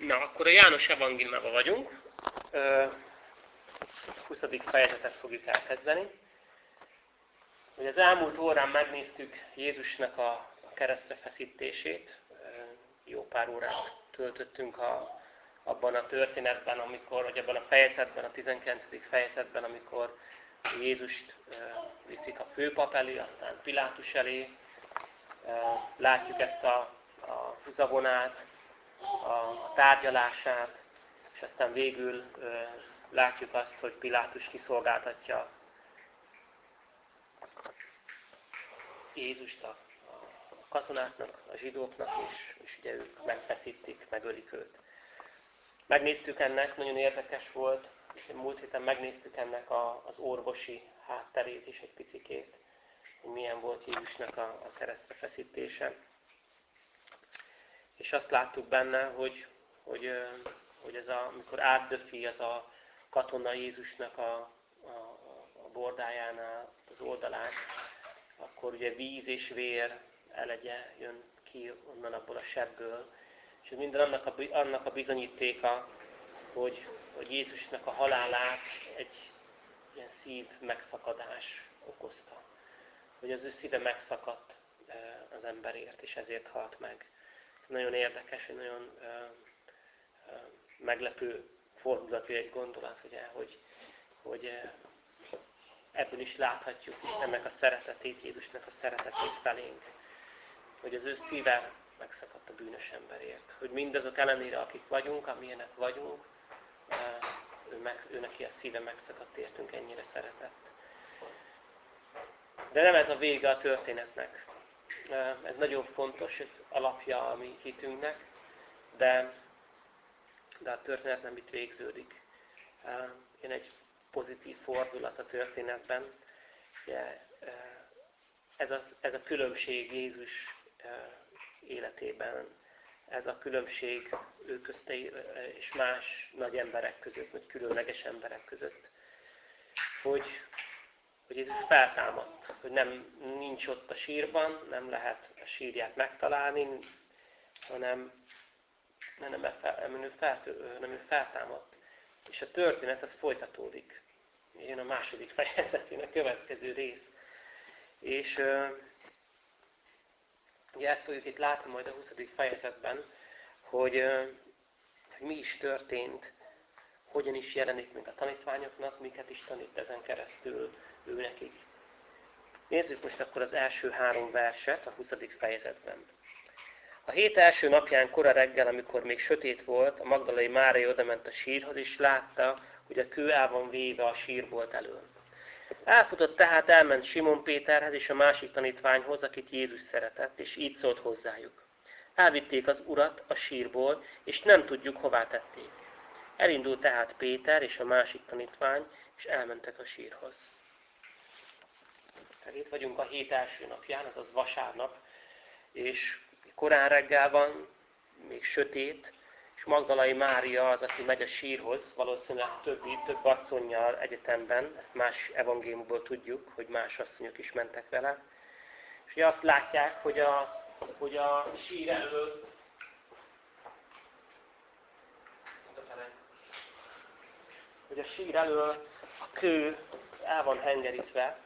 Na, akkor a János evangéliumában vagyunk. 20. fejezetet fogjuk elkezdeni. Hogy az elmúlt órán megnéztük Jézusnak a keresztre feszítését. Jó pár órát töltöttünk a, abban a történetben, amikor, vagy abban a fejezetben, a 19. fejezetben, amikor Jézust viszik a főpap elé, aztán Pilátus elé. Látjuk ezt a, a húzavonát, a tárgyalását, és aztán végül látjuk azt, hogy Pilátus kiszolgáltatja Jézust a katonáknak, a zsidóknak, és, és ugye ők megfeszítik, megölik őt. Megnéztük ennek, nagyon érdekes volt, múlt héten megnéztük ennek a, az orvosi hátterét is egy picikét, hogy milyen volt Jézusnak a, a keresztre feszítése. És azt láttuk benne, hogy, hogy, hogy ez a, amikor átdöfi az a katona Jézusnak a, a, a bordájánál, az oldalán, akkor ugye víz és vér elegye jön ki onnan abból a sebből. És minden annak a, annak a bizonyítéka, hogy, hogy Jézusnak a halálát egy ilyen szív megszakadás okozta. Hogy az ő szíve megszakadt az emberért, és ezért halt meg. Ez nagyon érdekes, egy nagyon ö, ö, meglepő fordulat, egy gondolat, ugye, hogy, hogy ebből is láthatjuk Istennek a szeretetét, Jézusnak a szeretetét felénk. Hogy az ő szíve megszakadt a bűnös emberért. Hogy mindazok ellenére, akik vagyunk, amilyenek vagyunk, ő, meg, ő neki a szíve megszakadt értünk, ennyire szeretett. De nem ez a vége a történetnek. Ez nagyon fontos, ez alapja a mi hitünknek, de, de a történet nem itt végződik. Jön egy pozitív fordulat a történetben. Ez a, ez a különbség Jézus életében, ez a különbség ő közte és más nagy emberek között, vagy különleges emberek között, hogy, hogy Jézus feltámadt, hogy nem nincs ott a sírban, nem lehet a sírját megtalálni, hanem, hanem, nem, ő, feltő, nem ő feltámadt. És a történet az folytatódik. Jön a második fejezetén a következő rész. És ugye ezt fogjuk itt látni majd a 20. fejezetben, hogy, hogy mi is történt, hogyan is jelenik meg a tanítványoknak, miket is tanít ezen keresztül ő nekik. Nézzük most akkor az első három verset a 20. fejezetben. A hét első napján kora reggel, amikor még sötét volt, a Magdalai Mária odament a sírhoz, és látta, hogy a kő el van véve a sírbolt elől. Elfutott tehát, elment Simon Péterhez és a másik tanítványhoz, akit Jézus szeretett, és így szólt hozzájuk. Elvitték az urat a sírból, és nem tudjuk, hová tették. Elindult tehát Péter és a másik tanítvány, és elmentek a sírhoz. Tehát itt vagyunk a hét első napján, azaz vasárnap, és korán reggel van, még sötét, és Magdalai Mária az, aki megy a sírhoz, valószínűleg többi, több asszonyjal egyetemben, ezt más evangéliumból tudjuk, hogy más asszonyok is mentek vele. És ugye azt látják, hogy a, hogy a sír elől hogy a sír elől a kő el van hengerítve,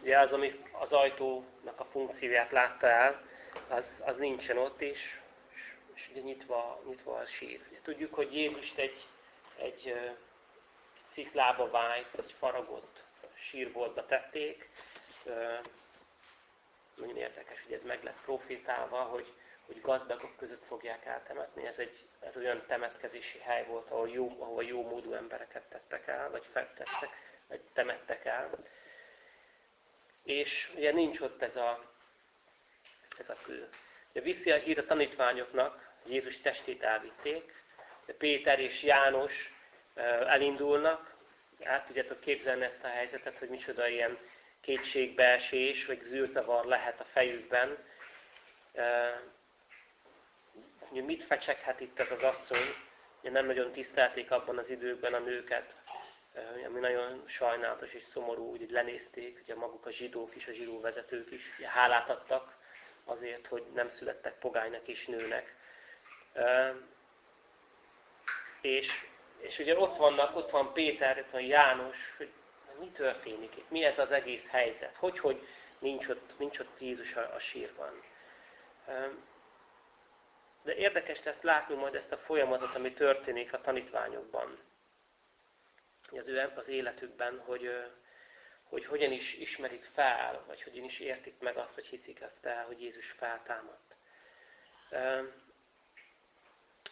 ugye az, ami az ajtónak a funkcióját látta el, az, az nincsen ott is, és, és ugye nyitva, nyitva a sír. Ugye tudjuk, hogy Jézust egy, egy, egy sziklába vájt, egy faragott sírboltba tették. Nagyon érdekes, hogy ez meg lett profétálva, hogy, hogy gazdagok között fogják eltemetni. Ez egy ez olyan temetkezési hely volt, ahol jó, ahol jó módú embereket tettek el, vagy fektettek, vagy temettek el. És ugye nincs ott ez a, ez a kő. Ugye viszi a hír a tanítványoknak, Jézus testét elvitték, Péter és János elindulnak, át tudjátok képzelni ezt a helyzetet, hogy micsoda ilyen kétségbeesés, vagy zűrzavar lehet a fejükben. Ugye mit fecseghet itt ez az asszony? Ugye nem nagyon tisztelték abban az időkben a nőket, ami nagyon sajnálatos és szomorú, úgy lenézték, ugye maguk a zsidók is, a zsidó vezetők is ugye hálát adtak azért, hogy nem születtek pogánynak és nőnek. És, és ugye ott vannak, ott van Péter, ott van János, hogy mi történik itt, mi ez az egész helyzet, hogy, hogy nincs ott, nincs ott Jézus a, a sírban. De érdekes lesz látni majd ezt a folyamatot, ami történik a tanítványokban, az, ő, az életükben, hogy, hogy hogyan is ismerik fel, vagy hogyan is értik meg azt, vagy hiszik azt el, hogy Jézus feltámadt.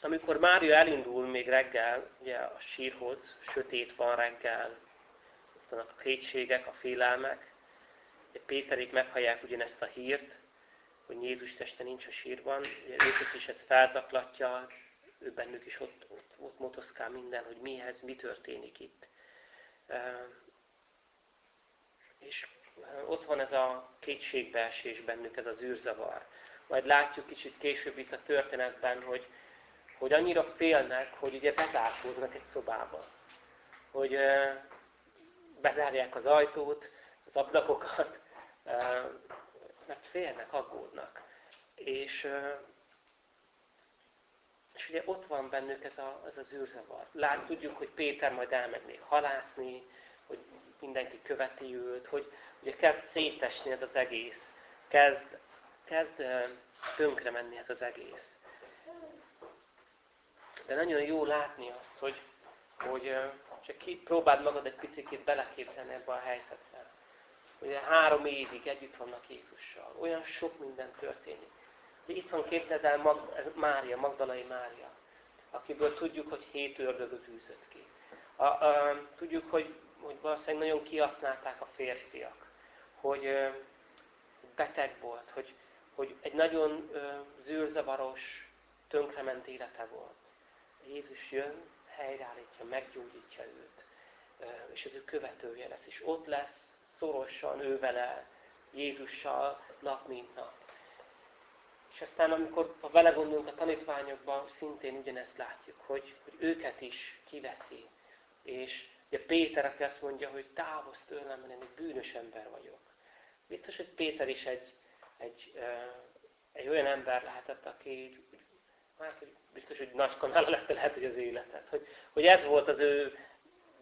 Amikor Mária elindul még reggel, ugye a sírhoz, sötét van reggel, ott vannak a kétségek, a félelmek, Péterik meghallják ugyanezt a hírt, hogy Jézus teste nincs a sírban, őket is ez felzaklatja, ő bennük is ott, ott, ott motoszkál minden, hogy mihez, mi történik itt. És ott van ez a kétségbeesés bennük, ez az űrzavar. Majd látjuk kicsit később itt a történetben, hogy, hogy annyira félnek, hogy ugye bezárkóznak egy szobába. Hogy bezárják az ajtót, az ablakokat, mert félnek, aggódnak. És, és ugye ott van bennük ez, a, ez az űrzavar. Lát, tudjuk, hogy Péter majd elmegy halászni, hogy mindenki követi őt, hogy ugye kezd szétesni ez az egész, kezd, kezd tönkre menni ez az egész. De nagyon jó látni azt, hogy, hogy csak próbáld magad egy picit beleképzelni ebbe a helyzetbe. Ugye három évig együtt vannak Jézussal. Olyan sok minden történik. Itt van, képzeld el, Mag, ez Mária, Magdalai Mária, akiből tudjuk, hogy hét ördögöt űzött ki. A, a, tudjuk, hogy, hogy valószínűleg nagyon kihasználták a férfiak, hogy beteg volt, hogy, hogy egy nagyon zűrzavaros, tönkrement élete volt. Jézus jön, helyreállítja, meggyógyítja őt és az ő követője lesz, és ott lesz szorosan ő vele, Jézussal nap mint nap. És aztán, amikor ha vele gondolunk a tanítványokban, szintén ugyanezt látjuk, hogy, hogy őket is kiveszi. És ugye Péter, aki azt mondja, hogy távozz tőlem, mert én egy bűnös ember vagyok. Biztos, hogy Péter is egy, egy, egy olyan ember lehetett, aki hát, hogy biztos, hogy nagy kanála lett lehet, hogy az életet. Hogy, hogy ez volt az ő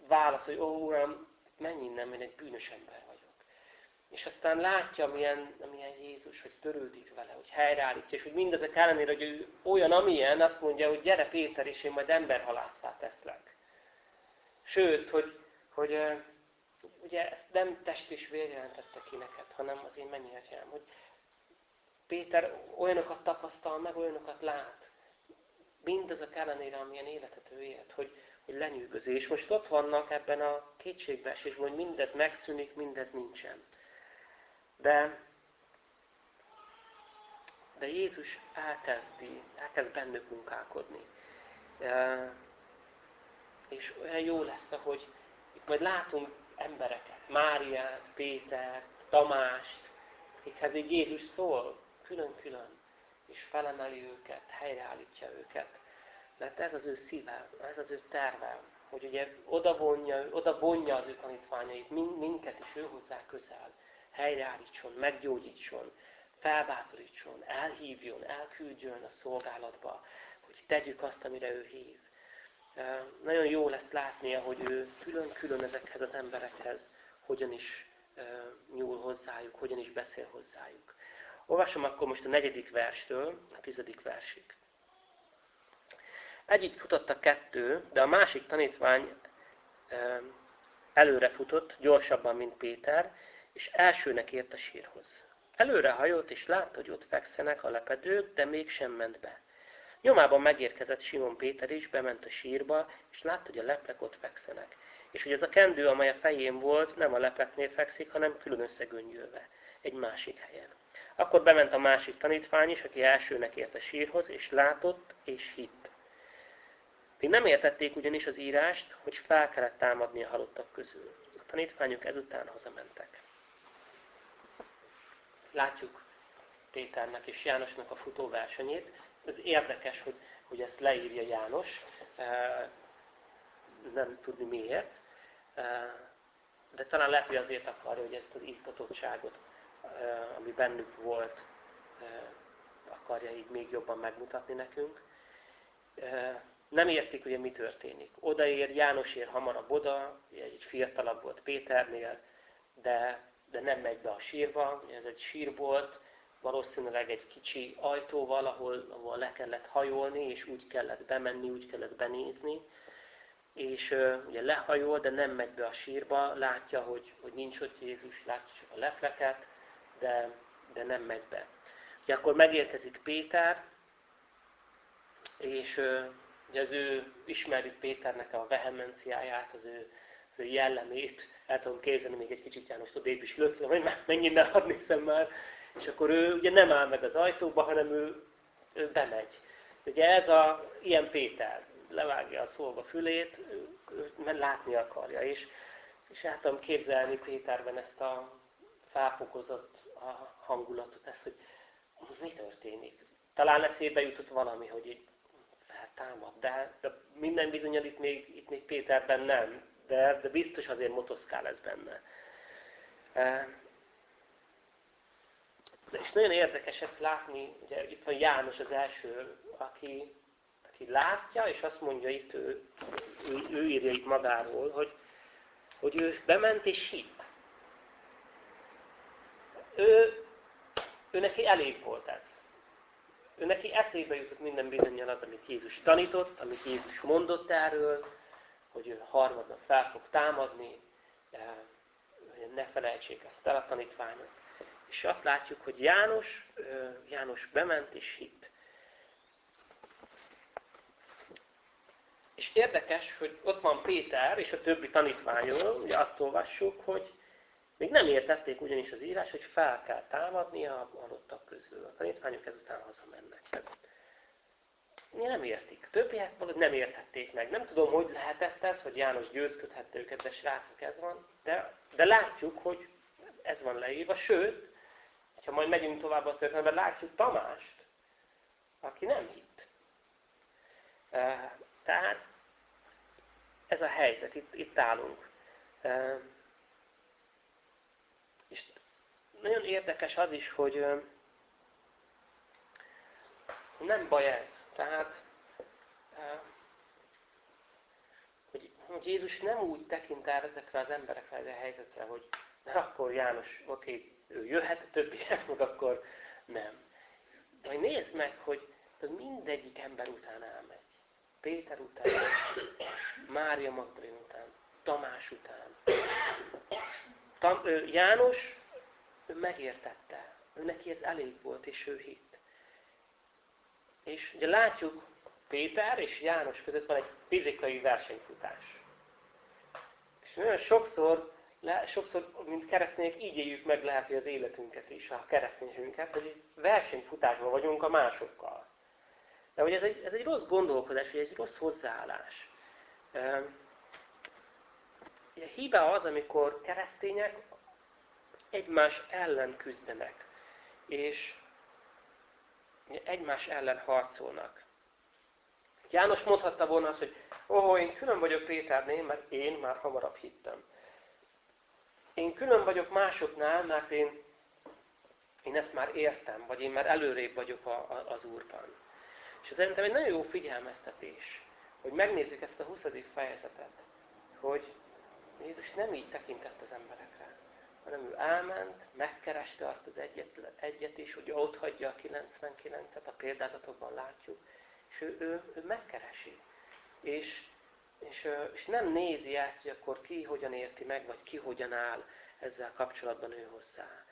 válasz, hogy ó, Uram, menj innen, én egy bűnös ember vagyok. És aztán látja, milyen, milyen Jézus, hogy törődik vele, hogy helyreállítja, és hogy mindezek ellenére, hogy ő olyan, amilyen, azt mondja, hogy gyere Péter, és én majd emberhalásszá teszlek. Sőt, hogy, hogy ugye ezt nem test és vér jelentette ki neked, hanem az én mennyi hogy Péter olyanokat tapasztal, meg olyanokat lát. Mindezek ellenére, amilyen életet ő élt, hogy, hogy lenyűgözés. És most ott vannak ebben a kétségbeesésben, hogy mindez megszűnik, mindez nincsen. De, de Jézus elkezdi, elkezd bennük munkálkodni. E, és olyan jó lesz, hogy itt majd látunk embereket, Máriát, Pétert, Tamást, akikhez így Jézus szól, külön-külön, és felemeli őket, helyreállítja őket. Mert ez az ő szíve, ez az ő terve, hogy ugye oda vonja, oda vonja az ő tanítványait, minket is ő hozzá közel, helyreállítson, meggyógyítson, felbátorítson, elhívjon, elküldjön a szolgálatba, hogy tegyük azt, amire ő hív. Nagyon jó lesz látnia, hogy ő külön-külön ezekhez az emberekhez hogyan is nyúl hozzájuk, hogyan is beszél hozzájuk. Olvasom akkor most a negyedik verstől a tizedik versig. Együtt futott a kettő, de a másik tanítvány előre futott, gyorsabban, mint Péter, és elsőnek ért a sírhoz. Előre hajolt, és látta, hogy ott fekszenek a lepedők, de mégsem ment be. Nyomában megérkezett Simon Péter is, bement a sírba, és látta, hogy a leplek ott fekszenek. És hogy ez a kendő, amely a fején volt, nem a lepeknél fekszik, hanem külön összegöngyölve, egy másik helyen. Akkor bement a másik tanítvány is, aki elsőnek ért a sírhoz, és látott, és hitt. Még nem értették ugyanis az írást, hogy fel kellett támadni a halottak közül. A tanítványok ezután hazamentek. Látjuk Péternek és Jánosnak a futóversenyét. Ez érdekes, hogy, hogy ezt leírja János. Nem tudni miért. De talán lehet, hogy azért akarja, hogy ezt az izgatottságot, ami bennük volt, akarja így még jobban megmutatni nekünk. Nem értik, ugye mi történik. Odaér, János ér hamarabb oda, egy fiatalabb volt Péternél, de, de nem megy be a sírba, ez egy sír volt, valószínűleg egy kicsi ajtóval, ahol, ahol le kellett hajolni, és úgy kellett bemenni, úgy kellett benézni. És uh, ugye lehajol, de nem megy be a sírba, látja, hogy, hogy nincs ott Jézus, látja csak a lepleket, de, de nem megy be. Ugye akkor megérkezik Péter, és ugye az ő, ismerjük Péternek a vehemenciáját, az ő, az ő jellemét, el tudom képzelni még egy kicsit János odébb is lökle, hogy már mennyit ne hadd nézem már, és akkor ő ugye nem áll meg az ajtóba, hanem ő, ő bemegy. Ugye ez a ilyen Péter, levágja a szolga fülét, mert látni akarja. És, és el tudom képzelni Péterben ezt a felfokozott a hangulatot, ezt, hogy mi történik. Talán eszébe jutott valami, hogy itt feltámad, de, de minden bizonyal itt még, itt még Péterben nem, de, de biztos azért motoszkál ez benne. És nagyon érdekes ezt látni, ugye itt van János az első, aki, aki látja, és azt mondja itt, ő, ő, ő írja itt magáról, hogy, hogy ő bement és hitt. Ő, ő neki elég volt ez. Ő neki eszébe jutott minden bizonyal az, amit Jézus tanított, amit Jézus mondott erről, hogy ő harmadnap fel fog támadni, hogy ne felejtsék ezt el a tanítványok. És azt látjuk, hogy János, János bement és hitt. És érdekes, hogy ott van Péter és a többi tanítványról, ugye azt olvassuk, hogy még nem értették ugyanis az írás, hogy fel kell támadni a halottak közül. A tanítványok ezután hazamennek. Nem értik. Többiek valahogy nem értették meg. Nem tudom, hogy lehetett ez, hogy János győzködhette őket, de srácok, ez van. De, de látjuk, hogy ez van leírva. Sőt, ha majd megyünk tovább a történetben, látjuk Tamást, aki nem hitt. Tehát ez a helyzet, itt, itt állunk. És nagyon érdekes az is, hogy nem baj ez. Tehát, hogy, hogy Jézus nem úgy tekint el ezekre az emberekre, ez a helyzetre, hogy na akkor János, oké, ő jöhet, a többiek meg akkor nem. De nézd meg, hogy mindegyik ember után elmegy. Péter után, Mária Magdalén után, Tamás után. Tam, ő, János, ő megértette. Ő neki ez elég volt, és ő hitt. És ugye látjuk, Péter és János között van egy fizikai versenyfutás. És nagyon sokszor le, sokszor, mint keresztények, így éljük meg lehet, hogy az életünket is, a kereszténységünket, hogy egy versenyfutásban vagyunk a másokkal. De hogy ez egy, ez egy rossz gondolkodás, vagy egy rossz hozzáállás. Ugye hiba az, amikor keresztények egymás ellen küzdenek, és egymás ellen harcolnak. János mondhatta volna azt, hogy ó, oh, én külön vagyok Péternél, mert én már hamarabb hittem. Én külön vagyok másoknál, mert én, én ezt már értem, vagy én már előrébb vagyok a, a, az Úrban. És ez szerintem egy nagyon jó figyelmeztetés, hogy megnézzük ezt a 20. fejezetet, hogy Jézus nem így tekintett az emberekre, hanem ő elment, megkereste azt az egyet, egyet is, hogy ott hagyja a 99-et, a példázatokban látjuk, és ő, ő, ő megkeresi. És és, és nem nézi ezt, hogy akkor ki hogyan érti meg, vagy ki hogyan áll ezzel kapcsolatban ő hozzá.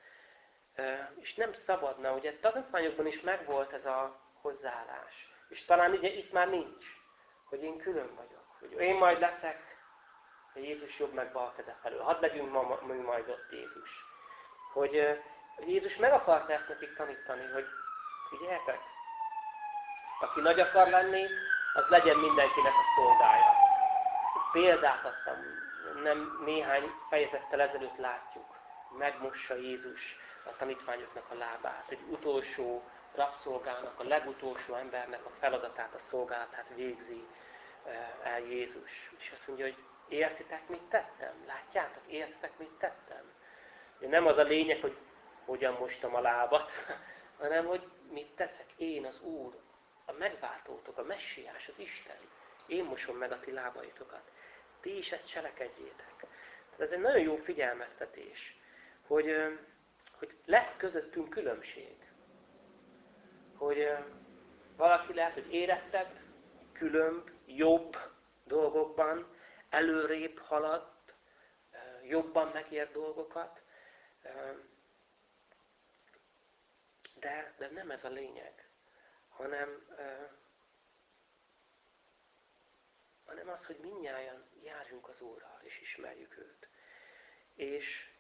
És nem szabadna, ugye tanítványokban is megvolt ez a hozzáállás. És talán ugye itt már nincs, hogy én külön vagyok. Hogy én majd leszek a Jézus jobb meg bal keze felől. Hadd legyünk ma, mi majd ott Jézus. Hogy Jézus meg akarta ezt nekik tanítani, hogy figyeljetek, aki nagy akar lenni, az legyen mindenkinek a szolgája példát adtam, nem néhány fejezettel ezelőtt látjuk. Megmossa Jézus a tanítványoknak a lábát. Egy utolsó rabszolgának, a legutolsó embernek a feladatát, a szolgálatát végzi el Jézus. És azt mondja, hogy értitek, mit tettem? Látjátok, értitek, mit tettem? Nem az a lényeg, hogy hogyan mostam a lábat, hanem hogy mit teszek én, az Úr, a megváltótok, a messiás, az Isten. én mosom meg a ti lábaitokat. Ti is ezt cselekedjétek. Tehát ez egy nagyon jó figyelmeztetés, hogy, hogy lesz közöttünk különbség. Hogy valaki lehet, hogy érettebb, különb, jobb dolgokban, előrébb haladt, jobban megért dolgokat, de, de nem ez a lényeg, hanem, hanem az, hogy mindnyáján járjunk az Úrral, és ismerjük őt. És,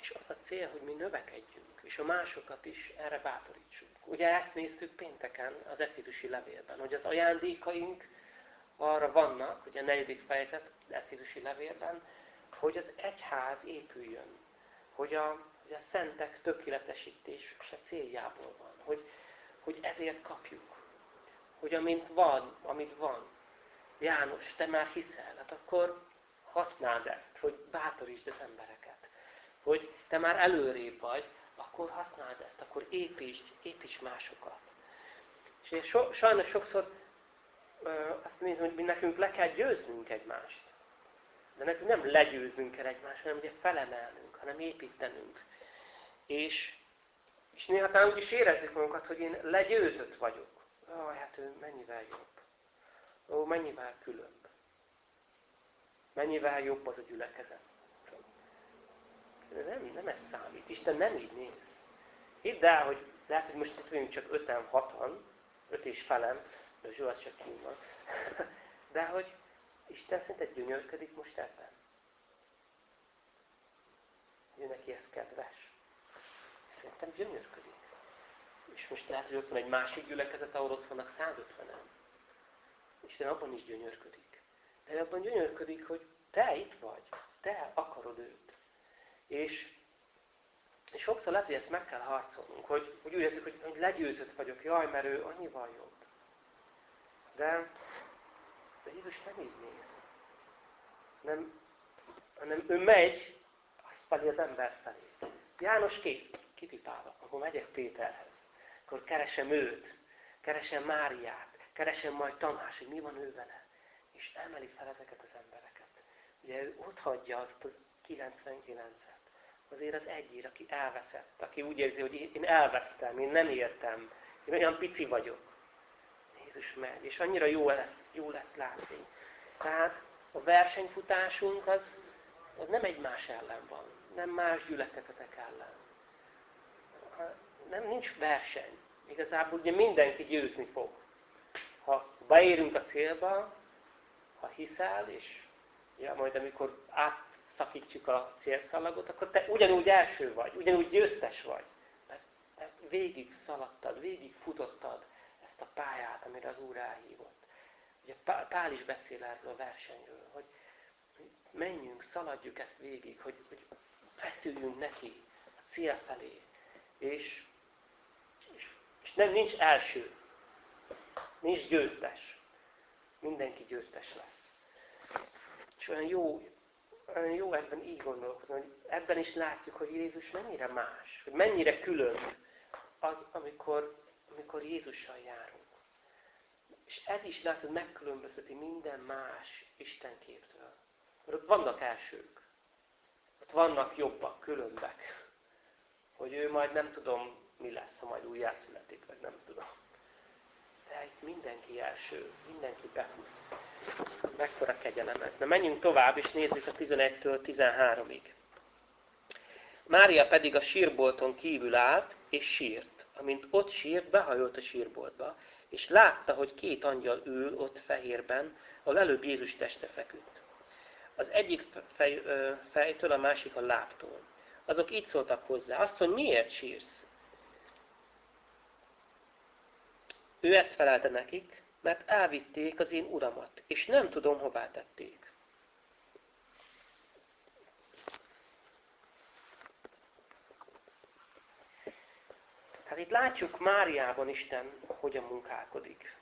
és az a cél, hogy mi növekedjünk, és a másokat is erre bátorítsuk. Ugye ezt néztük pénteken az Efizusi levélben, hogy az ajándékaink arra vannak, hogy a negyedik fejezet Efizusi levélben, hogy az egyház épüljön, hogy a, hogy a szentek tökéletesítése céljából van, hogy, hogy ezért kapjuk, hogy amint van, amit van, János, te már hiszel, hát akkor használd ezt, hogy bátorítsd az embereket. Hogy te már előrébb vagy, akkor használd ezt, akkor építsd, építs másokat. És so, sajnos sokszor azt nézem, hogy mi nekünk le kell győznünk egymást. De nekünk nem legyőznünk kell egymást, hanem ugye felemelnünk, hanem építenünk. És, és néha talán úgy is érezzük magunkat, hogy én legyőzött vagyok. Ó, hát ő mennyivel jobb. Ó, mennyivel különb. Mennyivel jobb az a gyülekezet. De nem, nem ez számít. Isten nem így néz. Hidd el, hogy lehet, hogy most itt vagyunk csak öten, hatan, öt és felem, Zsó az csak kín van. De hogy Isten szerinted gyönyörködik most ebben? Ő neki ez kedves. Szerintem gyönyörködik. És most lehet, hogy ott van egy másik gyülekezet, ahol ott vannak 150-en. Isten abban is gyönyörködik. De abban gyönyörködik, hogy te itt vagy, te akarod őt. És, és sokszor lehet, hogy ezt meg kell harcolnunk, hogy, hogy úgy érzik, hogy, hogy legyőzött vagyok, jaj, mert ő annyival jobb. De, de Jézus nem így néz. Nem, hanem ő megy, azt felé az ember felé. János kész, kipipálva, akkor megyek Péterhez. Akkor keresem őt, keresem Máriát, keresem majd Tamás, hogy mi van ő vele. És emeli fel ezeket az embereket. Ugye ő ott hagyja azt az 99-et. Azért az egyért, aki elveszett, aki úgy érzi, hogy én elvesztem, én nem értem, én olyan pici vagyok. Jézus megy, és annyira jó lesz, jó lesz látni. Tehát a versenyfutásunk az, az nem egymás ellen van, nem más gyülekezetek ellen. Nem, nincs verseny. Igazából ugye mindenki győzni fog. Ha beérünk a célba, ha hiszel, és ja, majd amikor átszakítjuk a célszalagot, akkor te ugyanúgy első vagy, ugyanúgy győztes vagy. Mert, mert végig szaladtad, végig futottad ezt a pályát, amire az Úr elhívott. Ugye Pál is beszél erről a versenyről, hogy menjünk, szaladjuk ezt végig, hogy, hogy feszüljünk neki a cél felé. És, és, és nem nincs első, nincs győztes. Mindenki győztes lesz. És olyan jó, olyan jó ebben így gondolkozni, hogy ebben is látjuk, hogy Jézus mennyire más, hogy mennyire külön az, amikor, amikor Jézussal járunk. És ez is hogy megkülönbözteti minden más Istenképtől. Mert ott vannak elsők. Ott vannak jobbak, különbek. Hogy ő majd nem tudom, mi lesz, ha majd újjászületik, vagy nem tudom. De itt mindenki első, mindenki befut. Mekkora kegyelem ez. Na menjünk tovább, és nézzük a 11-től 13-ig. Mária pedig a sírbolton kívül állt, és sírt. Amint ott sírt, behajolt a sírboltba, és látta, hogy két angyal ül ott fehérben, ahol előbb Jézus teste feküdt. Az egyik fej, fejtől, a másik a lábtól. Azok így szóltak hozzá, azt mondja, miért sírsz? Ő ezt felelte nekik, mert elvitték az én uramat, és nem tudom, hová tették. Hát itt látjuk Máriában Isten hogyan munkálkodik.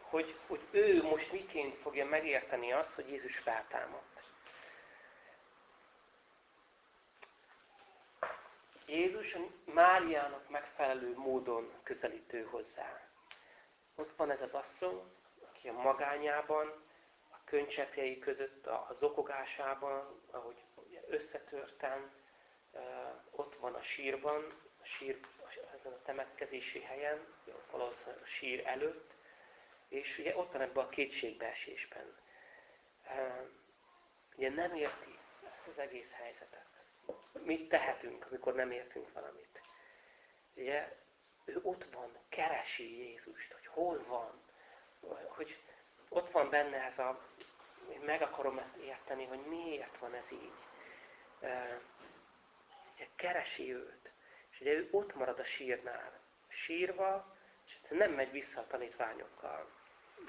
Hogy, hogy ő most miként fogja megérteni azt, hogy Jézus feltámadt. Jézus Máriának megfelelő módon közelítő hozzá. ott van ez az asszony, aki a magányában, a könycsepjei között, a zokogásában, ahogy összetörten, ott van a sírban, a sír, ezen a temetkezési helyen, valószínűleg a sír előtt, és ugye ott van ebben a kétségbeesésben. Ugye nem érti ezt az egész helyzetet. Mit tehetünk, amikor nem értünk valamit? Ugye ő ott van, keresi Jézust, hogy hol van, hogy ott van benne ez a, én meg akarom ezt érteni, hogy miért van ez így. Ugye keresi őt, ugye ő ott marad a sírnál, sírva, és nem megy vissza a tanítványokkal.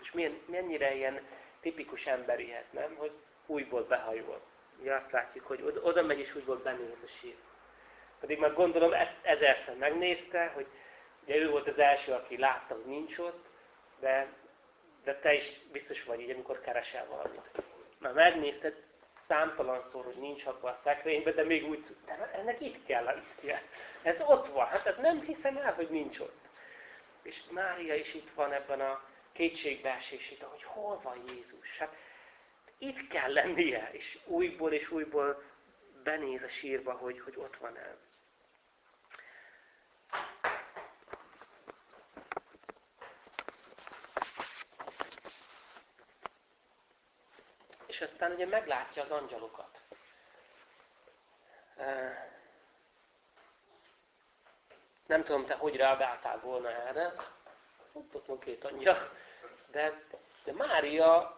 És mennyire ilyen tipikus emberi ez, nem? Hogy újból behajol. Ugye azt látjuk, hogy oda megy és újból benéz a sír. Pedig már gondolom e- ezerszer megnézte, hogy ugye ő volt az első, aki látta, hogy nincs ott, de, de te is biztos vagy így, amikor keresel valamit. Már megnézted számtalanszor, hogy nincs abban a szekrényben, de még úgy, de ennek itt kell lennie. Ez ott van, hát nem hiszem el, hogy nincs ott. És Mária is itt van ebben a kétségbeesésében, hogy hol van Jézus. Hát itt kell lennie, és újból és újból benéz a sírba, hogy, hogy ott van el. Aztán ugye meglátja az angyalokat. Nem tudom, te hogy reagáltál volna erre. Ott, van két angyal. De, de Mária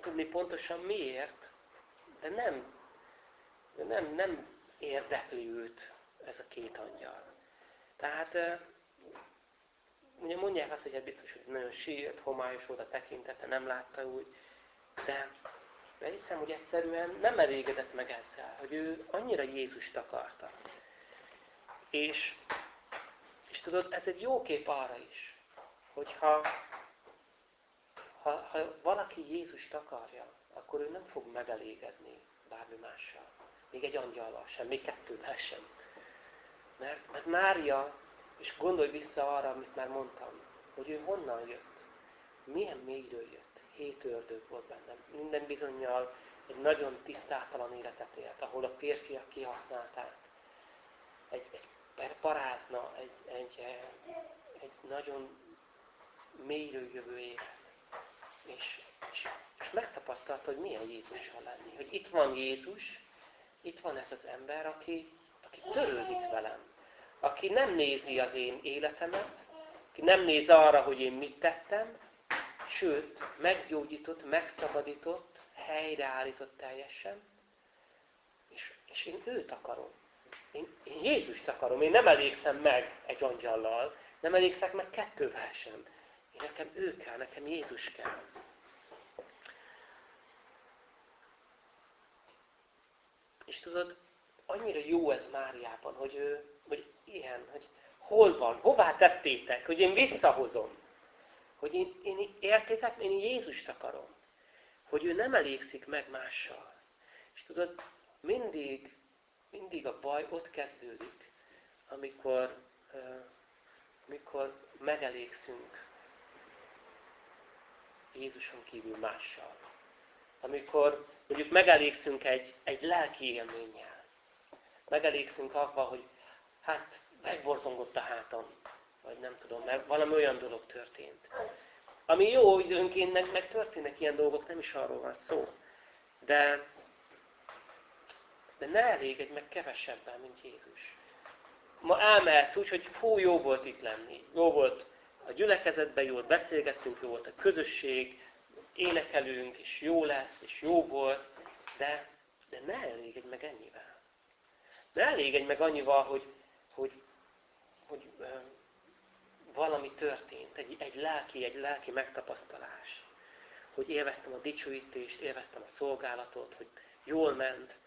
tudni pontosan miért, de nem, de nem, nem érdekli ez a két angyal. Tehát ugye mondják azt, hogy hát biztos, hogy nagyon sírt, homályos volt a tekintete, nem látta úgy, de, de hiszem, hogy egyszerűen nem elégedett meg ezzel, hogy ő annyira Jézust akarta. És, és tudod, ez egy jó kép arra is, hogyha ha, ha valaki Jézust akarja, akkor ő nem fog megelégedni bármi mással. Még egy angyallal sem, még kettővel sem. Mert, mert Mária, és gondolj vissza arra, amit már mondtam, hogy ő honnan jött, milyen mélyről jött. Hét ördög volt bennem. Minden bizonyal egy nagyon tisztátalan életet élt, ahol a férfiak kihasználták. Egy, egy parázna, egy, egy, egy nagyon mélyről jövő élet. És, és, és megtapasztalta, hogy milyen Jézussal lenni. Hogy itt van Jézus, itt van ez az ember, aki, aki törődik velem. Aki nem nézi az én életemet, aki nem néz arra, hogy én mit tettem, sőt, meggyógyított, megszabadított, helyreállított teljesen, és, és én őt akarom. Én, én Jézust akarom, én nem elégszem meg egy angyallal, nem elégszek meg kettővel sem. Én nekem ő kell, nekem Jézus kell. És tudod, annyira jó ez Máriában, hogy, ő, ilyen, hogy hol van, hová tettétek, hogy én visszahozom. Hogy én, én értétek, én Jézust akarom. Hogy ő nem elégszik meg mással. És tudod, mindig, mindig a baj ott kezdődik, amikor, amikor megelégszünk Jézuson kívül mással. Amikor mondjuk megelégszünk egy, egy lelki élménnyel. Megelégszünk avval, hogy hát megborzongott a hátam, vagy nem tudom, mert valami olyan dolog történt. Ami jó, időnként meg, meg történnek ilyen dolgok, nem is arról van szó. De, de ne elégedj meg kevesebben, mint Jézus. Ma elmehetsz úgy, hogy fú, jó volt itt lenni. Jó volt a gyülekezetben, jó beszélgettünk, jó volt a közösség, énekelünk, és jó lesz, és jó volt, de, de ne elégedj meg ennyivel. Ne elégedj meg annyival, hogy, hogy, hogy valami történt, egy, egy lelki, egy lelki megtapasztalás. Hogy élveztem a dicsőítést, élveztem a szolgálatot, hogy jól ment.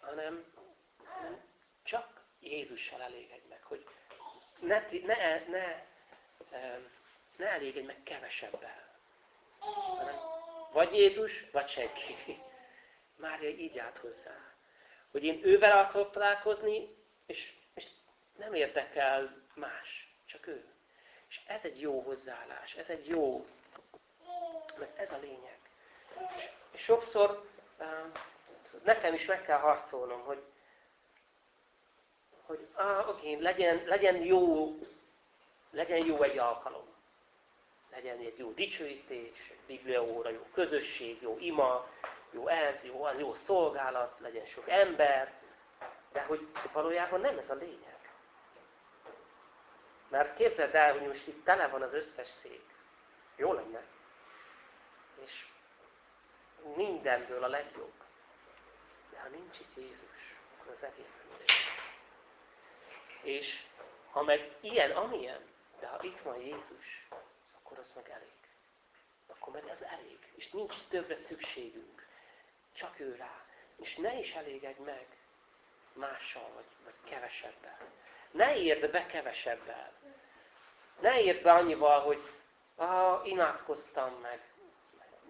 Hanem csak Jézussal elégedj meg, hogy ne, ne, ne, ne elégedj meg kevesebbel. Hanem vagy Jézus, vagy senki. Mária így állt hozzá. Hogy én ővel akarok találkozni, és és nem érdekel más, csak ő. És ez egy jó hozzáállás, ez egy jó, mert ez a lényeg. És, és sokszor nekem is meg kell harcolnom, hogy, hogy ah, oké, legyen, legyen, jó, legyen jó egy alkalom. Legyen egy jó dicsőítés, bibliaóra, jó közösség, jó ima, jó ez, jó az, jó szolgálat, legyen sok ember, de hogy valójában nem ez a lényeg. Mert képzeld el, hogy most itt tele van az összes szék. Jó lenne. És mindenből a legjobb. De ha nincs itt Jézus, akkor az egész nem És ha meg ilyen, amilyen, de ha itt van Jézus, akkor az meg elég. Akkor meg ez elég. És nincs többre szükségünk. Csak ő rá. És ne is elégedj meg mással, vagy, vagy kevesebbel. Ne érd be kevesebbel. Ne érd be annyival, hogy ah, imádkoztam meg,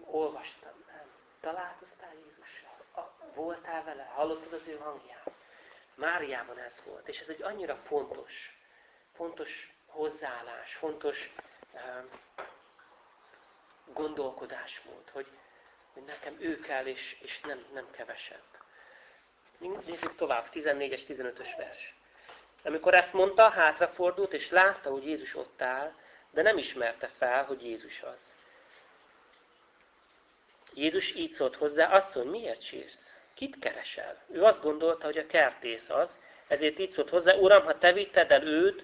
olvastam. Nem. Találkoztál Jézussal? Ah, voltál vele? Hallottad az ő hangját? Máriában ez volt. És ez egy annyira fontos, fontos hozzáállás, fontos um, gondolkodásmód, hogy, hogy nekem ő kell, és, és nem, nem kevesebb. Nézzük tovább, 14-es, 15-ös vers. Amikor ezt mondta, hátrafordult, és látta, hogy Jézus ott áll, de nem ismerte fel, hogy Jézus az. Jézus így szólt hozzá, asszony, miért sírsz? Kit keresel? Ő azt gondolta, hogy a kertész az, ezért így szólt hozzá, Uram, ha te vitted el őt,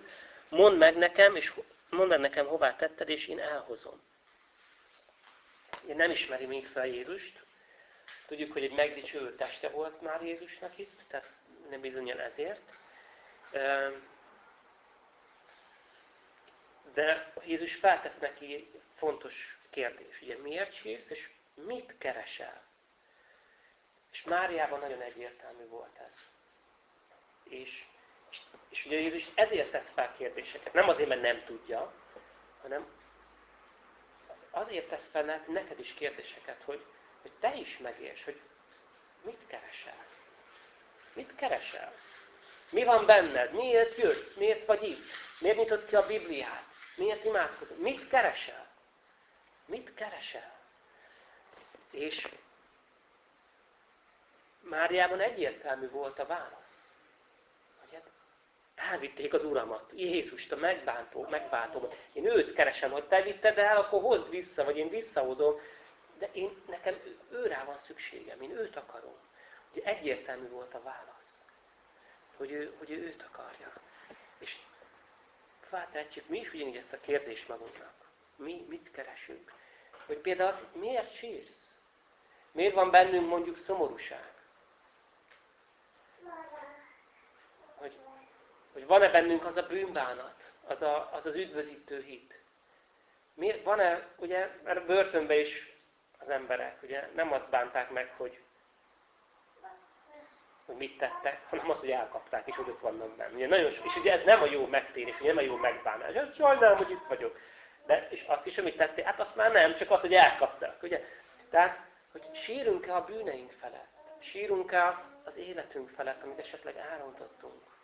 mondd meg nekem, és mondd meg nekem, hová tetted, és én elhozom. Nem ismeri még fel Jézust. Tudjuk, hogy egy megdicsőült teste volt már Jézusnak itt, tehát nem bizonyan ezért. De Jézus feltesz neki fontos kérdés. Ugye miért sírsz, és mit keresel? És Máriában nagyon egyértelmű volt ez. És, és, és ugye Jézus ezért tesz fel kérdéseket. Nem azért, mert nem tudja, hanem azért tesz fel neked is kérdéseket, hogy, hogy te is megérts, hogy mit keresel. Mit keresel? Mi van benned? Miért jössz? Miért vagy itt? Miért nyitod ki a Bibliát? Miért imádkozol? Mit keresel? Mit keresel? És Máriában egyértelmű volt a válasz. Hogy elvitték az Uramat, Jézust, a megbántó, megbántó. Én őt keresem, hogy te vitted el, akkor hozd vissza, vagy én visszahozom. De én, nekem őrá van szükségem, én őt akarom. Ugye egyértelmű volt a válasz hogy ő, hogy ő őt akarja. És feltehetjük mi is ugyanígy ezt a kérdést magunknak. Mi mit keresünk? Hogy például az, miért sírsz? Miért van bennünk mondjuk szomorúság? Hogy, hogy van-e bennünk az a bűnbánat, az a, az, az üdvözítő hit? Van-e, ugye, mert a börtönben is az emberek, ugye nem azt bánták meg, hogy hogy mit tettek, hanem az, hogy elkapták, és hogy ott vannak benne. Ugye nagyon, és ugye ez nem a jó megtérés, ugye nem a jó megbánás. Hát sajnálom, hogy itt vagyok. De, és azt is, amit tették, hát azt már nem, csak az, hogy elkaptak. Ugye? Tehát, hogy sírunk-e a bűneink felett? Sírunk-e az, az életünk felett, amit esetleg elrontottunk?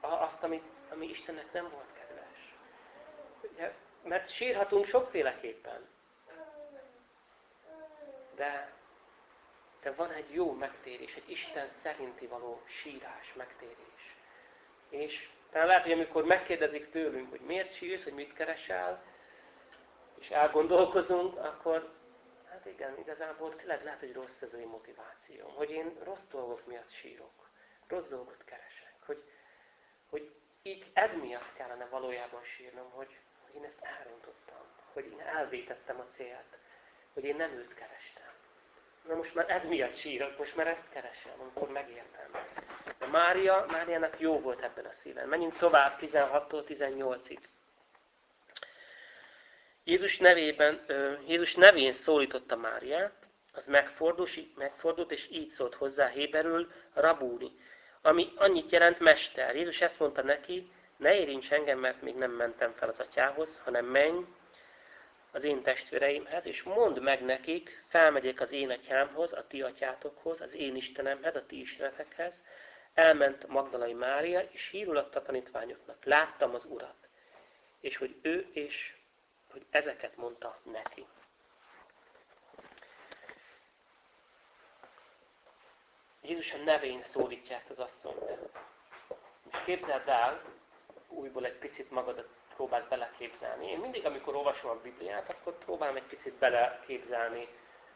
Azt, ami, ami Istennek nem volt kedves. Ugye? Mert sírhatunk sokféleképpen. De de van egy jó megtérés, egy Isten szerinti való sírás, megtérés. És talán lehet, hogy amikor megkérdezik tőlünk, hogy miért sírsz, hogy mit keresel, és elgondolkozunk, akkor hát igen, igazából tényleg lehet, hogy rossz ez a motiváció, hogy én rossz dolgok miatt sírok, rossz dolgot keresek, hogy, hogy így ez miatt kellene valójában sírnom, hogy, hogy én ezt elrontottam, hogy én elvétettem a célt, hogy én nem őt kerestem. Na most már ez miatt sírok, most már ezt keresem, amikor megértem. De Mária, Máriának jó volt ebben a szíven. Menjünk tovább 16-tól 18-ig. Jézus, nevében, Jézus nevén szólította Máriát, az megfordult, megfordult, és így szólt hozzá Héberül, rabúni, ami annyit jelent mester. Jézus ezt mondta neki, ne érints engem, mert még nem mentem fel az atyához, hanem menj, az én testvéreimhez, és mondd meg nekik, felmegyek az én atyámhoz, a ti atyátokhoz, az én Istenemhez, a ti istenetekhez, elment Magdalai Mária, és hírul adta a tanítványoknak. Láttam az Urat. És hogy ő és hogy ezeket mondta neki. Jézus a nevén szólítja ezt az asszonyt. És képzeld el, újból egy picit magadat próbáld beleképzelni. Én mindig, amikor olvasom a Bibliát, akkor próbálom egy picit beleképzelni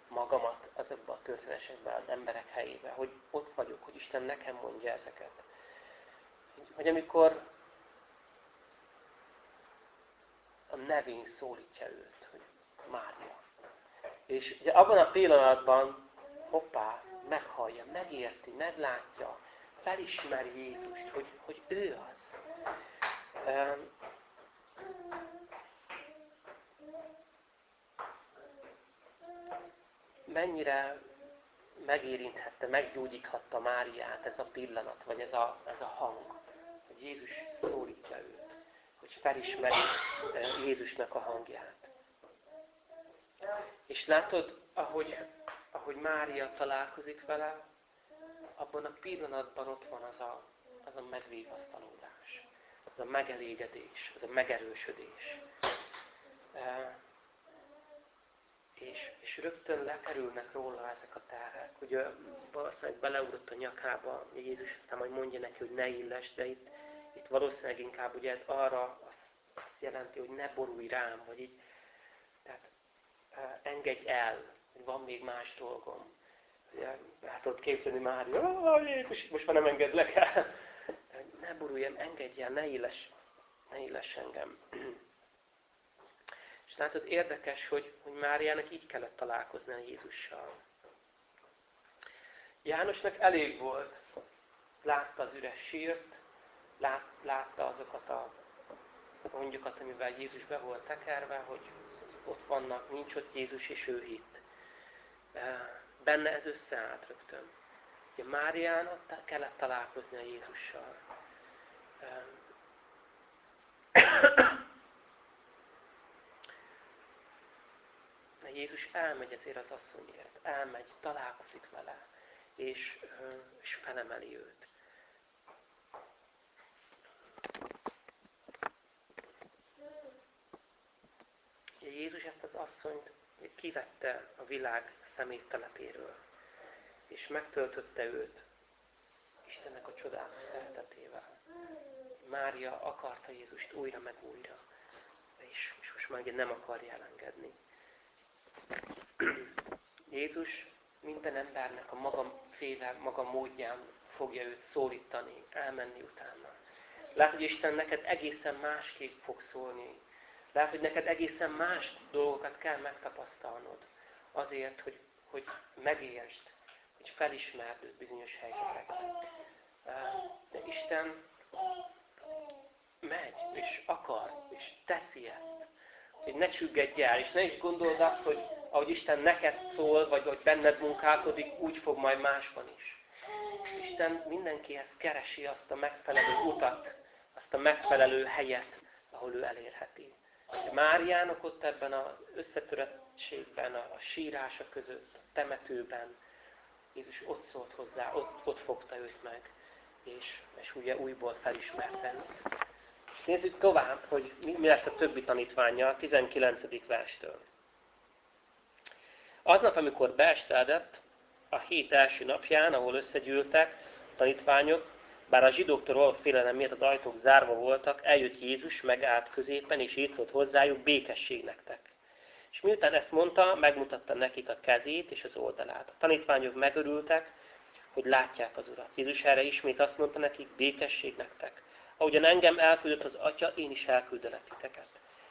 magamat azokba a történetekbe, az emberek helyébe, hogy ott vagyok, hogy Isten nekem mondja ezeket. Hogy amikor a nevén szólítja őt, hogy Mária. És ugye abban a pillanatban, hoppá, meghallja, megérti, meglátja, felismeri Jézust, hogy, hogy ő az. Mennyire megérinthette, meggyógyíthatta Máriát ez a pillanat, vagy ez a, ez a hang, hogy Jézus szólítja őt, hogy felismeri Jézusnak a hangját. És látod, ahogy, ahogy Mária találkozik vele, abban a pillanatban ott van az a, az a megvigasztalódás, az a megelégedés, az a megerősödés. E, és, és rögtön lekerülnek róla ezek a terhek. Ugye valószínűleg beleugrott a nyakába, Jézus aztán majd mondja neki, hogy ne illess, de itt, itt valószínűleg inkább ugye ez arra azt, azt jelenti, hogy ne borulj rám, vagy így, tehát e, engedj el, van még más dolgom. Ugye, hát ott képzelni már, hogy Jézus, most már nem engedlek el. Ne boruljem, engedj el, ne illes, ne illes engem. És látod, érdekes, hogy, hogy Máriának így kellett találkozni a Jézussal. Jánosnak elég volt. Látta az üres sírt, lát, látta azokat a mondjukat, amivel Jézus be volt tekerve, hogy ott vannak, nincs ott Jézus, és ő hitt benne ez összeállt rögtön. Ugye Máriának kellett találkozni a Jézussal. De Jézus elmegy ezért az asszonyért, elmegy, találkozik vele, és, és felemeli őt. Jézus ezt az asszonyt kivette a világ szeméttelepéről, és megtöltötte őt Istennek a csodálatos szeretetével. Mária akarta Jézust újra meg újra, és, és most már nem akarja elengedni. Jézus minden embernek a maga féle, maga módján fogja őt szólítani, elmenni utána. Látod, hogy Isten neked egészen másképp fog szólni, lehet, hogy neked egészen más dolgokat kell megtapasztalnod azért, hogy, hogy megértsd, hogy felismerd bizonyos helyzetekben. De Isten megy, és akar, és teszi ezt. Hogy ne csüggedj el, és ne is gondold azt, hogy ahogy Isten neked szól, vagy hogy benned munkálkodik, úgy fog majd másban is. Isten mindenkihez keresi azt a megfelelő utat, azt a megfelelő helyet, ahol ő elérheti. Máriának ott ebben az összetörettségben, a, a sírása között, a temetőben, Jézus ott szólt hozzá, ott, ott fogta őt meg, és, és ugye újból felismerte. És nézzük tovább, hogy mi, mi lesz a többi tanítványa a 19. verstől. Aznap, amikor beesteledett, a hét első napján, ahol összegyűltek a tanítványok, bár a zsidóktól való félelem miatt az ajtók zárva voltak, eljött Jézus, megállt középen, és így szólt hozzájuk, békesség nektek. És miután ezt mondta, megmutatta nekik a kezét és az oldalát. A tanítványok megörültek, hogy látják az Urat. Jézus erre ismét azt mondta nekik, békesség nektek. Ahogyan engem elküldött az Atya, én is elküldelek titeket.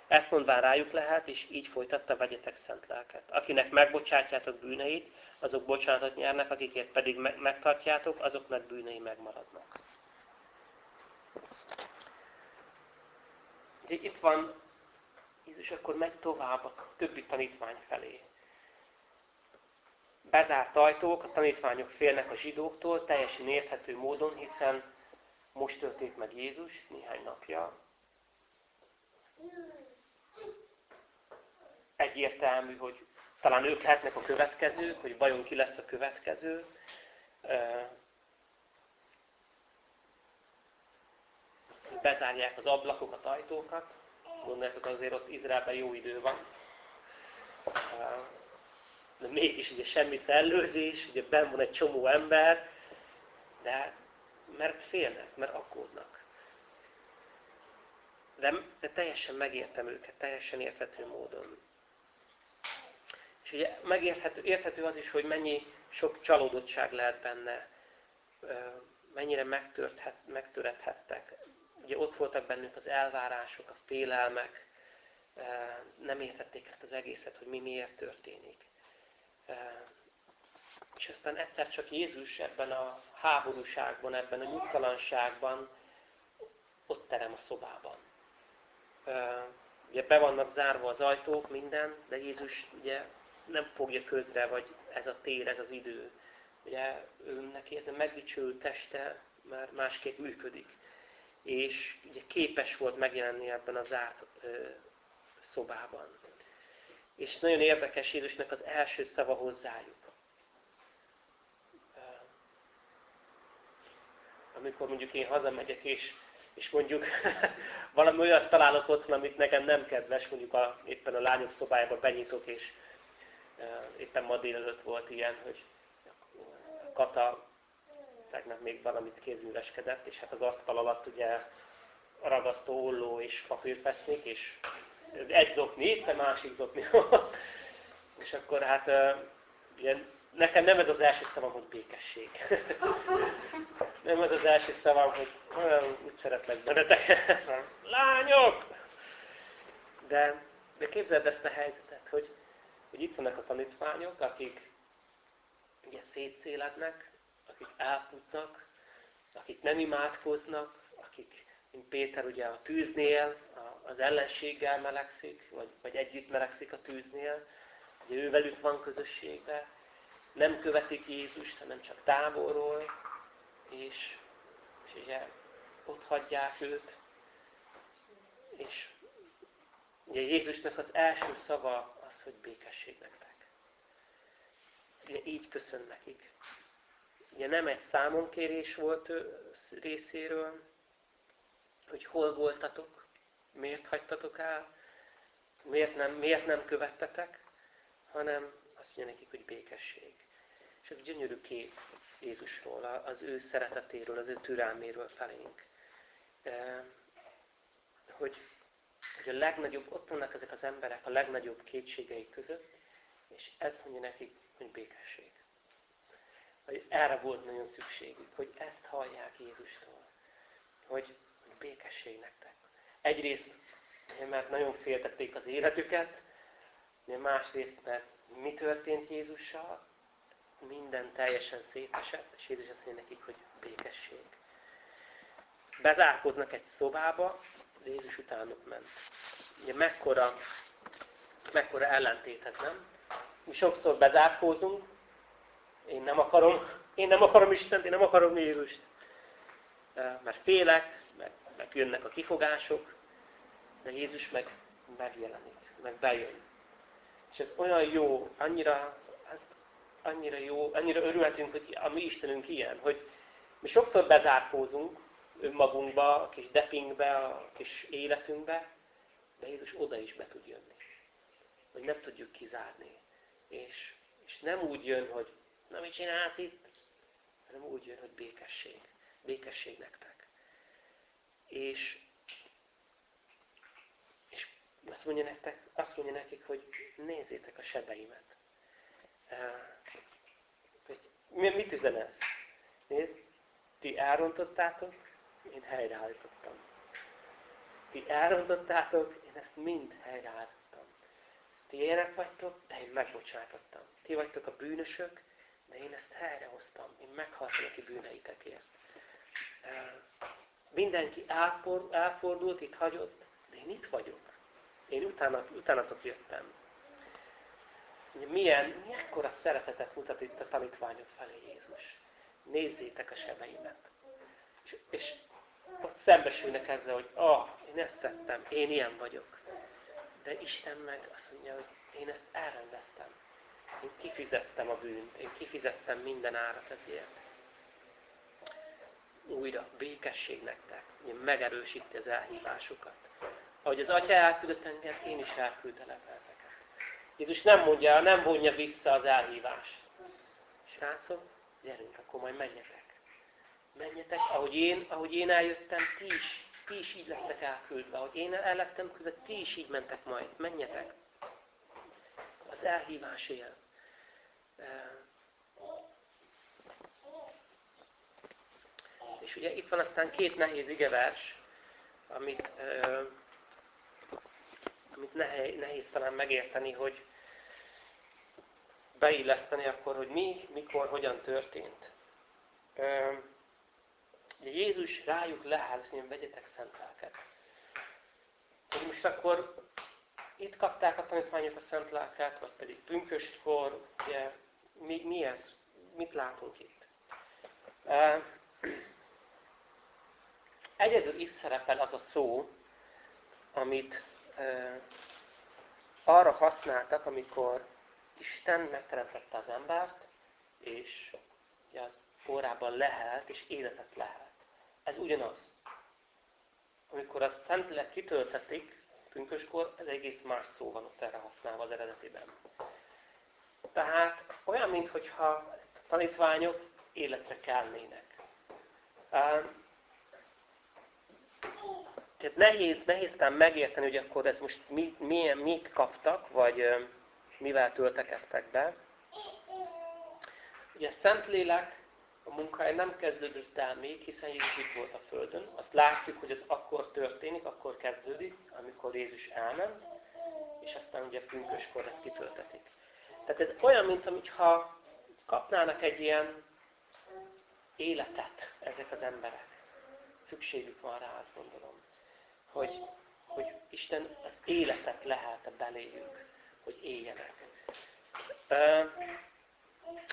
Ezt mondván rájuk lehet, és így folytatta, vegyetek szent lelket. Akinek megbocsátjátok bűneit, azok bocsánatot nyernek, akikért pedig megtartjátok, azoknak bűnei megmaradnak. Ugye itt van, Jézus akkor megy tovább a többi tanítvány felé. Bezárt ajtók, a tanítványok félnek a zsidóktól, teljesen érthető módon, hiszen most történt meg Jézus néhány napja. Egyértelmű, hogy talán ők lehetnek a következők, hogy vajon ki lesz a következő. Bezárják az ablakokat, ajtókat. Gondoljátok, azért ott Izraelben jó idő van. De mégis ugye semmi szellőzés, ugye benn van egy csomó ember, de mert félnek, mert aggódnak. De, de teljesen megértem őket, teljesen érthető módon. És ugye megérthető érthető az is, hogy mennyi sok csalódottság lehet benne, mennyire megtörethettek. Ugye ott voltak bennük az elvárások, a félelmek, nem értették ezt az egészet, hogy mi miért történik. És aztán egyszer csak Jézus ebben a háborúságban, ebben a nyugtalanságban ott terem a szobában. Ugye be vannak zárva az ajtók, minden, de Jézus ugye nem fogja közre, vagy ez a tér, ez az idő. Ugye ő neki ez a megdicsőült teste már másképp működik. És ugye képes volt megjelenni ebben a zárt ö, szobában. És nagyon érdekes Jézusnak az első szava hozzájuk. Amikor mondjuk én hazamegyek, és, és mondjuk valami olyat találok ott, amit nekem nem kedves, mondjuk a, éppen a lányok szobájába benyitok, és éppen ma délelőtt volt ilyen, hogy Kata tegnap még valamit kézműveskedett, és hát az asztal alatt ugye ragasztó olló és papírfeszték, és egy zokni itt, a másik zokni És akkor hát ugye, nekem nem ez az első szavam, hogy békesség. nem ez az első szavam, hogy úgy szeretlek bennetek. Lányok! De, de képzeld ezt a helyzetet, hogy hogy itt vannak a tanítványok, akik ugye szétszélednek, akik elfutnak, akik nem imádkoznak, akik, mint Péter ugye a tűznél, az ellenséggel melegszik, vagy, vagy együtt melegszik a tűznél, ugye ő velük van közösségben, nem követik Jézust, hanem csak távolról, és, és ugye ott hagyják őt, és ugye Jézusnak az első szava az, hogy békesség nektek. Ugye így köszön nekik. Ugye nem egy számonkérés volt részéről, hogy hol voltatok, miért hagytatok el, miért nem, miért nem követtetek, hanem azt mondja nekik, hogy békesség. És ez gyönyörű kép Jézusról, az ő szeretetéről, az ő türelméről felénk. Hogy hogy a legnagyobb, ott vannak ezek az emberek a legnagyobb kétségei között, és ez mondja nekik, hogy békesség. Hogy erre volt nagyon szükségük, hogy ezt hallják Jézustól. Hogy, békesség nektek. Egyrészt, mert nagyon féltették az életüket, másrészt, mert mi történt Jézussal, minden teljesen szétesett, és Jézus azt mondja nekik, hogy békesség. Bezárkoznak egy szobába, de Jézus utánuk ment. Ugye mekkora, mekkora ellentét ez, nem? Mi sokszor bezárkózunk, én nem akarom, én nem akarom Istent, én nem akarom Jézust. Mert félek, meg, meg jönnek a kifogások, de Jézus meg megjelenik, meg bejön. És ez olyan jó, annyira, ez annyira jó, annyira örülhetünk, hogy a mi Istenünk ilyen, hogy mi sokszor bezárkózunk, önmagunkba, a kis depingbe, a kis életünkbe, de Jézus oda is be tud jönni. Hogy nem tudjuk kizárni. És, és nem úgy jön, hogy na mit csinálsz itt, hanem úgy jön, hogy békesség. Békesség nektek. És, és azt mondja, nektek, azt mondja nekik, hogy nézzétek a sebeimet. Hogy mit üzen ez? Nézd, ti elrontottátok, én helyreállítottam. Ti elrontottátok, én ezt mind helyreállítottam. Ti ilyenek vagytok, de én megbocsátottam. Ti vagytok a bűnösök, de én ezt helyrehoztam. Én meghaltam a ti bűneitekért. Mindenki elfordult, itt hagyott, de én itt vagyok. Én utána, utánatok jöttem. Milyen, milyen szeretetet mutat itt a tanítványok felé Jézus. Nézzétek a sebeimet. És, és ott szembesülnek ezzel, hogy ah, én ezt tettem, én ilyen vagyok. De Isten meg azt mondja, hogy én ezt elrendeztem. Én kifizettem a bűnt, én kifizettem minden árat ezért. újra, békesség nektek, ugye megerősíti az elhívásukat. Ahogy az Atya elküldött engem, én is elküldelek veleteket. Jézus nem mondja, nem vonja vissza az elhívást. Srácok, gyerünk, akkor majd menjetek. Menjetek, ahogy én, ahogy én eljöttem, ti is, ti is így lesztek elküldve. Ahogy én el lettem küldve, ti is így mentek majd. Menjetek. Az elhívás él. És ugye itt van aztán két nehéz igevers, amit, amit nehéz, nehéz talán megérteni, hogy beilleszteni akkor, hogy mi, mikor, hogyan történt. Ugye Jézus rájuk leáll, azt mondja, vegyetek szent lelket. Most akkor itt kapták a tanítványok a szent lelket, vagy pedig pünköstkor, ugye, mi, mi ez? Mit látunk itt? Egyedül itt szerepel az a szó, amit arra használtak, amikor Isten megteremtette az embert, és ugye az órában lehelt, és életet lehelt. Ez ugyanaz. Amikor azt Szentlélek kitöltetik, pünköskor, ez egész más szó van ott erre használva az eredetiben. Tehát olyan, mintha tanítványok életre kelnének. Tehát nehéz, nehéz talán megérteni, hogy akkor ez most mit, milyen, mit kaptak, vagy mivel töltekeztek be. Ugye Szentlélek a munkája nem kezdődött el még, hiszen Jézus itt volt a Földön. Azt látjuk, hogy ez akkor történik, akkor kezdődik, amikor Jézus elment, és aztán ugye pünköskor ezt kitöltetik. Tehát ez olyan, mintha kapnának egy ilyen életet ezek az emberek. Szükségük van rá, azt gondolom. Hogy, hogy Isten az életet lehet beléjük, hogy éljenek.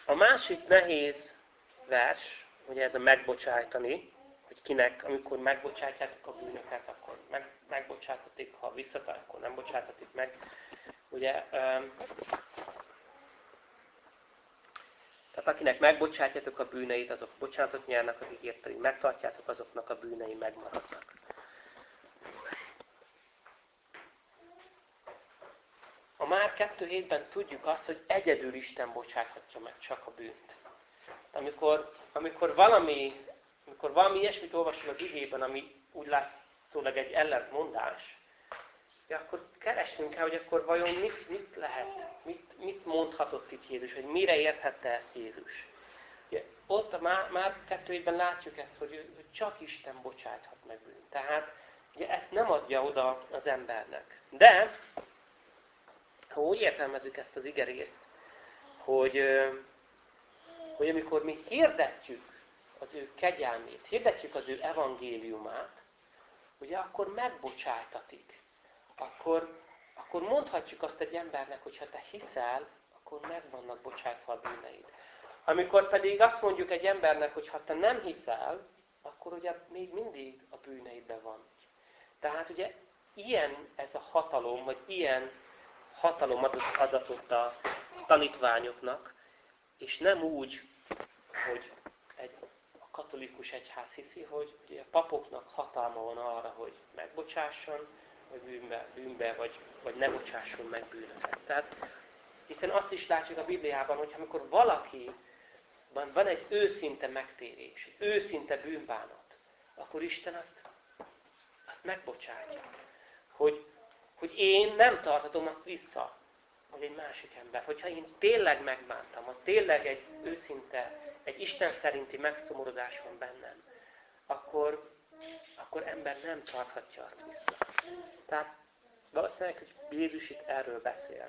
A másik nehéz vers, ugye ez a megbocsájtani, hogy kinek, amikor megbocsátjátok a bűnöket, akkor meg, megbocsátatik, ha visszatár, akkor nem bocsátatik meg. Ugye, tehát akinek megbocsátjátok a bűneit, azok bocsánatot nyernek, akikért pedig megtartjátok, azoknak a bűnei megmaradnak. A már kettő hétben tudjuk azt, hogy egyedül Isten bocsáthatja meg csak a bűnt. Amikor, amikor, valami, amikor valami ilyesmit olvasunk az igében, ami úgy látszólag egy ellentmondás, ja, akkor keresnünk kell, hogy akkor vajon mit, mit lehet, mit, mit mondhatott itt Jézus, hogy mire érthette ezt Jézus. Ugye, ott már, már kettő évben látjuk ezt, hogy, hogy csak Isten bocsáthat meg bűnt. Tehát ugye ezt nem adja oda az embernek. De, ha úgy értelmezzük ezt az igerészt, hogy, hogy amikor mi hirdetjük az ő kegyelmét, hirdetjük az ő evangéliumát, ugye akkor megbocsájtatik. Akkor, akkor mondhatjuk azt egy embernek, hogy ha te hiszel, akkor meg vannak bocsátva a bűneid. Amikor pedig azt mondjuk egy embernek, hogy ha te nem hiszel, akkor ugye még mindig a bűneidben van. Tehát ugye ilyen ez a hatalom, vagy ilyen hatalom adatott a tanítványoknak, és nem úgy, hogy egy, a katolikus egyház hiszi, hogy ugye a papoknak hatalma van arra, hogy megbocsásson, vagy bűnbe, bűnbe vagy, vagy ne bocsásson meg bűnöket. Tehát, hiszen azt is látjuk a Bibliában, hogy amikor valaki van, van egy őszinte megtérés, egy őszinte bűnbánat, akkor Isten azt, azt megbocsátja. Hogy, hogy én nem tartatom azt vissza, hogy egy másik ember. Hogyha én tényleg megbántam, ha tényleg egy őszinte, egy Isten szerinti megszomorodás van bennem, akkor, akkor ember nem tarthatja azt vissza. Tehát valószínűleg, hogy Jézus itt erről beszél.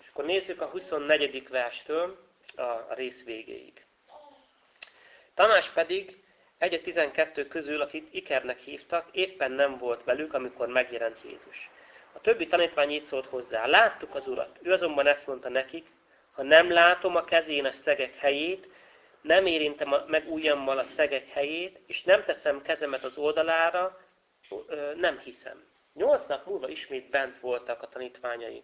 És akkor nézzük a 24. verstől a rész végéig. Tamás pedig egy 12 közül, akit Ikernek hívtak, éppen nem volt velük, amikor megjelent Jézus. A többi tanítvány így szólt hozzá, láttuk az urat. Ő azonban ezt mondta nekik, ha nem látom a kezén a szegek helyét, nem érintem meg ujjammal a szegek helyét, és nem teszem kezemet az oldalára, nem hiszem. Nyolc nap múlva ismét bent voltak a tanítványai.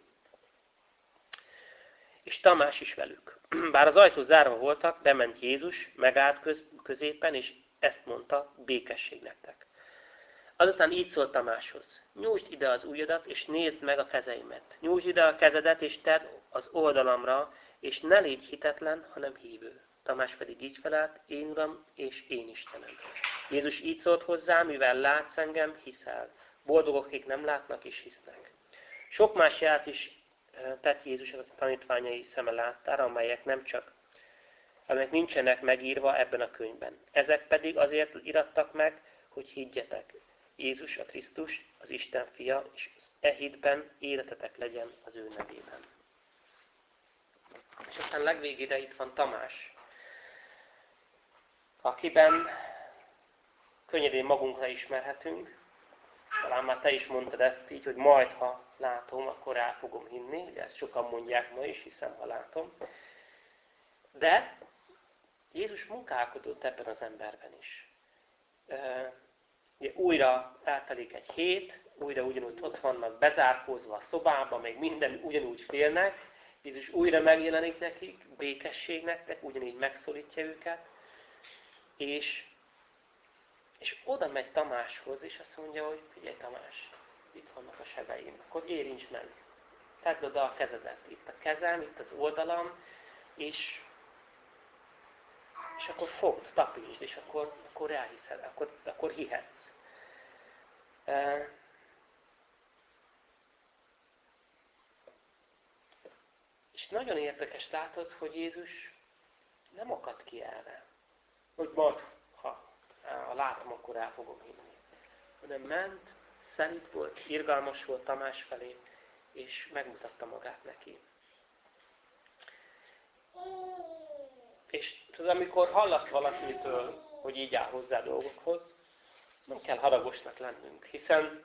És Tamás is velük. Bár az ajtó zárva voltak, bement Jézus, megállt köz, középen, és ezt mondta, békesség nektek. Azután így szólt Tamáshoz, nyújtsd ide az ujjadat, és nézd meg a kezeimet. Nyújtsd ide a kezedet, és tedd az oldalamra, és ne légy hitetlen, hanem hívő. Tamás pedig így felelt, én Uram és én Istenem. Jézus így szólt hozzá, mivel látsz engem, hiszel. Boldogok, akik nem látnak és hisznek. Sok más jelet is tett Jézus a tanítványai szeme láttára, amelyek nem csak amelyek nincsenek megírva ebben a könyvben. Ezek pedig azért irattak meg, hogy higgyetek. Jézus a Krisztus, az Isten fia, és az e hitben életetek legyen az ő nevében. És aztán legvégére itt van Tamás, akiben könnyedén magunkra ismerhetünk. Talán már te is mondtad ezt így, hogy majd, ha látom, akkor el fogom hinni. Ugye ezt sokan mondják ma is, hiszem, ha látom. De Jézus munkálkodott ebben az emberben is. Ugye újra eltelik egy hét, újra ugyanúgy ott vannak bezárkózva a szobában, még minden ugyanúgy félnek. Jézus újra megjelenik nekik, békesség nektek, ugyanígy megszólítja őket. És, és oda megy Tamáshoz, és azt mondja, hogy figyelj Tamás, itt vannak a sebeim, akkor érints meg. Tedd oda a kezedet. Itt a kezem, itt az oldalam, és, és akkor fogd, tapintsd, és akkor, akkor elhiszed, akkor, akkor hihetsz. És nagyon érdekes látod, hogy Jézus nem akad ki erre. Hogy majd, ha, ha látom, akkor el fogom hinni. Hanem ment, szelít volt, irgalmas volt Tamás felé, és megmutatta magát neki. És tudod, amikor hallasz valakitől, hogy így áll hozzá dolgokhoz, nem kell haragosnak lennünk, hiszen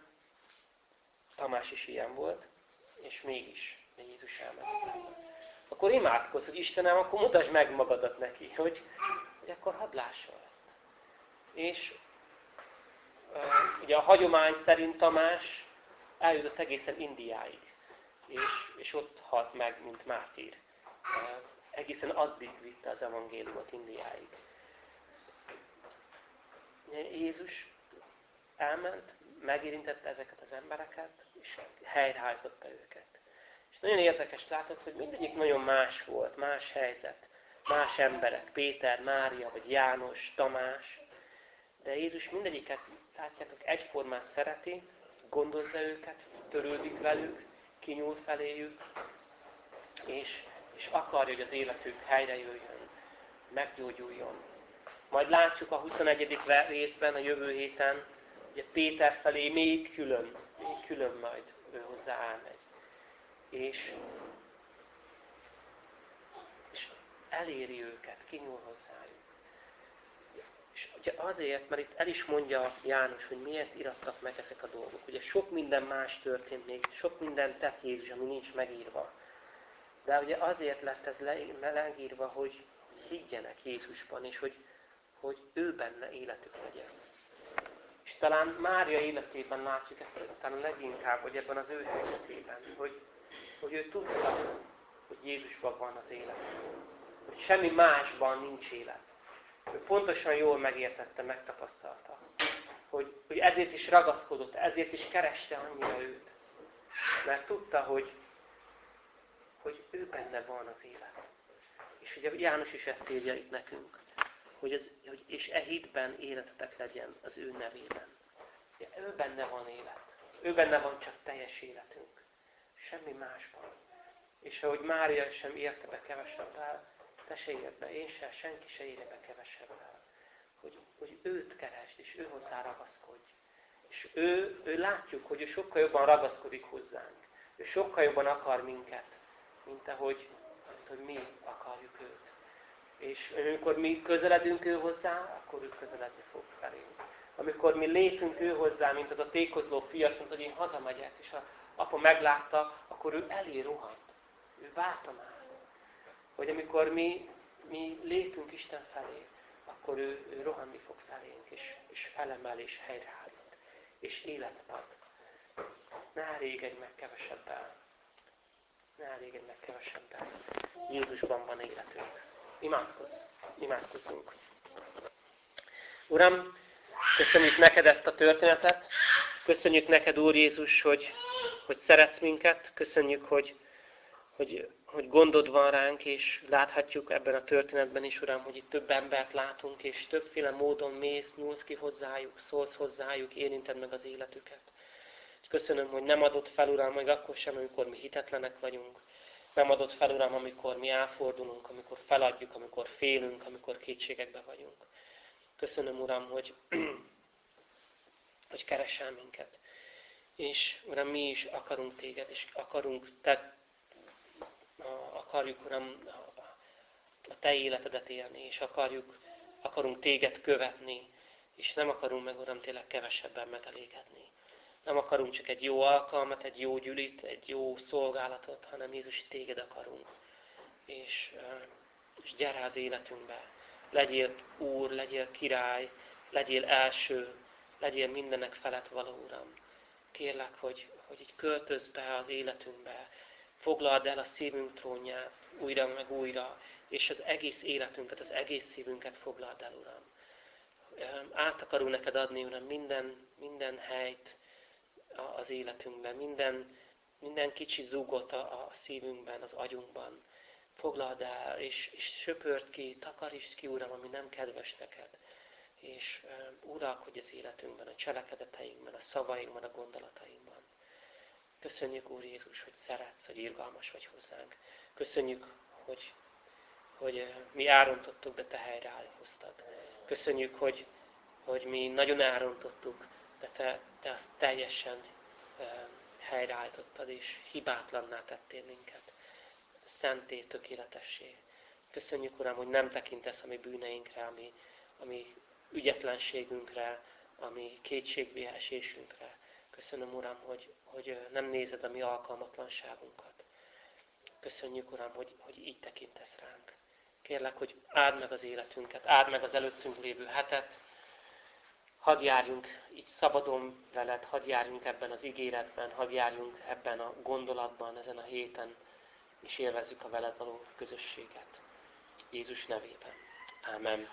Tamás is ilyen volt, és mégis Jézus elment. Akkor imádkozz, hogy Istenem, akkor mutasd meg magadat neki, hogy, hogy akkor hadd lássa ezt. És ugye a hagyomány szerint Tamás eljutott egészen Indiáig, és, és ott halt meg, mint mártír. Egészen addig vitte az evangéliumot Indiáig. Jézus elment, megérintette ezeket az embereket, és helyreállította őket. És nagyon érdekes látod, hogy mindegyik nagyon más volt, más helyzet, más emberek, Péter, Mária, vagy János, Tamás, de Jézus mindegyiket, látjátok, egyformán szereti, gondozza őket, törődik velük, kinyúl feléjük, és, és akarja, hogy az életük helyre jöjjön, meggyógyuljon. Majd látjuk a 21. részben, a jövő héten, ugye Péter felé még külön, még külön majd ő hozzá elmegy. És, és eléri őket, kinyúl hozzájuk. És ugye azért, mert itt el is mondja János, hogy miért irattak meg ezek a dolgok. Ugye sok minden más történt még, sok minden tett Jézus, ami nincs megírva. De ugye azért lett ez megírva, hogy higgyenek Jézusban, és hogy, hogy ő benne életük legyen. És talán Mária életében látjuk ezt talán leginkább, hogy ebben az ő helyzetében, hogy, hogy ő tudta, hogy Jézusban van az élet. Hogy semmi másban nincs élet. Ő pontosan jól megértette, megtapasztalta. Hogy, hogy ezért is ragaszkodott, ezért is kereste annyira őt. Mert tudta, hogy, hogy ő benne van az élet. És ugye János is ezt írja itt nekünk hogy, ez, hogy és e hitben életetek legyen az ő nevében. Ja, ő benne van élet. Ő benne van csak teljes életünk. Semmi másban. És ahogy Mária sem érte be kevesebbel, te se be, én se, senki se érje be kevesebbel. Hogy, hogy őt keresd, és ő hozzá ragaszkodj. És ő, ő látjuk, hogy ő sokkal jobban ragaszkodik hozzánk. Ő sokkal jobban akar minket, mint ahogy, mint hogy mi akarjuk őt. És amikor mi közeledünk ő hozzá, akkor ő közeledni fog felénk. Amikor mi lépünk ő hozzá, mint az a tékozló fia, azt mondta, hogy én hazamegyek, és a apa meglátta, akkor ő elé rohant. Ő várta már. Hogy amikor mi, mi lépünk Isten felé, akkor ő, ő rohanni fog felénk, és, és felemel, és helyreállít, és életet ad. Ne régedj meg kevesebbel. Ne régedj meg kevesebbel. Jézusban van életünk. Imádkozz, imádkozzunk. Uram, köszönjük neked ezt a történetet, köszönjük neked, Úr Jézus, hogy, hogy szeretsz minket, köszönjük, hogy, hogy, hogy gondod van ránk, és láthatjuk ebben a történetben is, Uram, hogy itt több embert látunk, és többféle módon mész, nyúlsz ki hozzájuk, szólsz hozzájuk, érinted meg az életüket. Köszönöm, hogy nem adott fel, Uram, meg akkor sem, amikor mi hitetlenek vagyunk. Nem adott fel, Uram, amikor mi elfordulunk, amikor feladjuk, amikor félünk, amikor kétségekbe vagyunk. Köszönöm, Uram, hogy, hogy keresel minket. És Uram, mi is akarunk téged, és akarunk, te, akarjuk, Uram, a te életedet élni, és akarjuk, akarunk téged követni, és nem akarunk meg, Uram, tényleg kevesebben megelégedni. Nem akarunk csak egy jó alkalmat, egy jó gyűlit, egy jó szolgálatot, hanem Jézus, téged akarunk. És, és gyere az életünkbe. Legyél Úr, legyél király, legyél első, legyél mindenek felett való, Uram. Kérlek, hogy, hogy így költöz be az életünkbe, foglald el a szívünk trónját újra meg újra, és az egész életünket, az egész szívünket foglald el, Uram. Át akarunk neked adni, Uram, minden, minden helyt az életünkben, minden, minden kicsi zugot a, a szívünkben, az agyunkban. Foglald el, és, és söpört ki, takarítsd ki, Uram, ami nem kedves neked. És uralkodj az életünkben, a cselekedeteinkben, a szavainkban, a gondolatainkban. Köszönjük, Úr Jézus, hogy szeretsz, hogy irgalmas vagy hozzánk. Köszönjük, hogy, hogy mi árontottuk, de Te helyreállhoztad. Köszönjük, hogy, hogy mi nagyon árontottuk, de Te, te azt teljesen helyreállítottad, és hibátlanná tettél minket. Szenté, tökéletessé. Köszönjük, Uram, hogy nem tekintesz a mi bűneinkre, ami, ami ügyetlenségünkre, ami kétségbeesésünkre. Köszönöm, Uram, hogy, hogy nem nézed a mi alkalmatlanságunkat. Köszönjük, Uram, hogy, hogy így tekintesz ránk. Kérlek, hogy áld meg az életünket, áld meg az előttünk lévő hetet, hadd járjunk így szabadon veled, hadd járjunk ebben az ígéretben, hadd járjunk ebben a gondolatban, ezen a héten, és élvezzük a veled való közösséget. Jézus nevében. Amen.